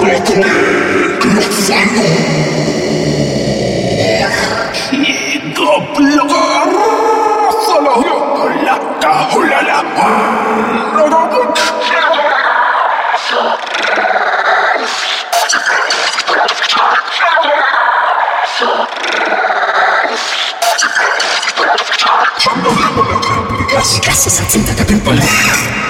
Gracias classica, classica senza capimpolare.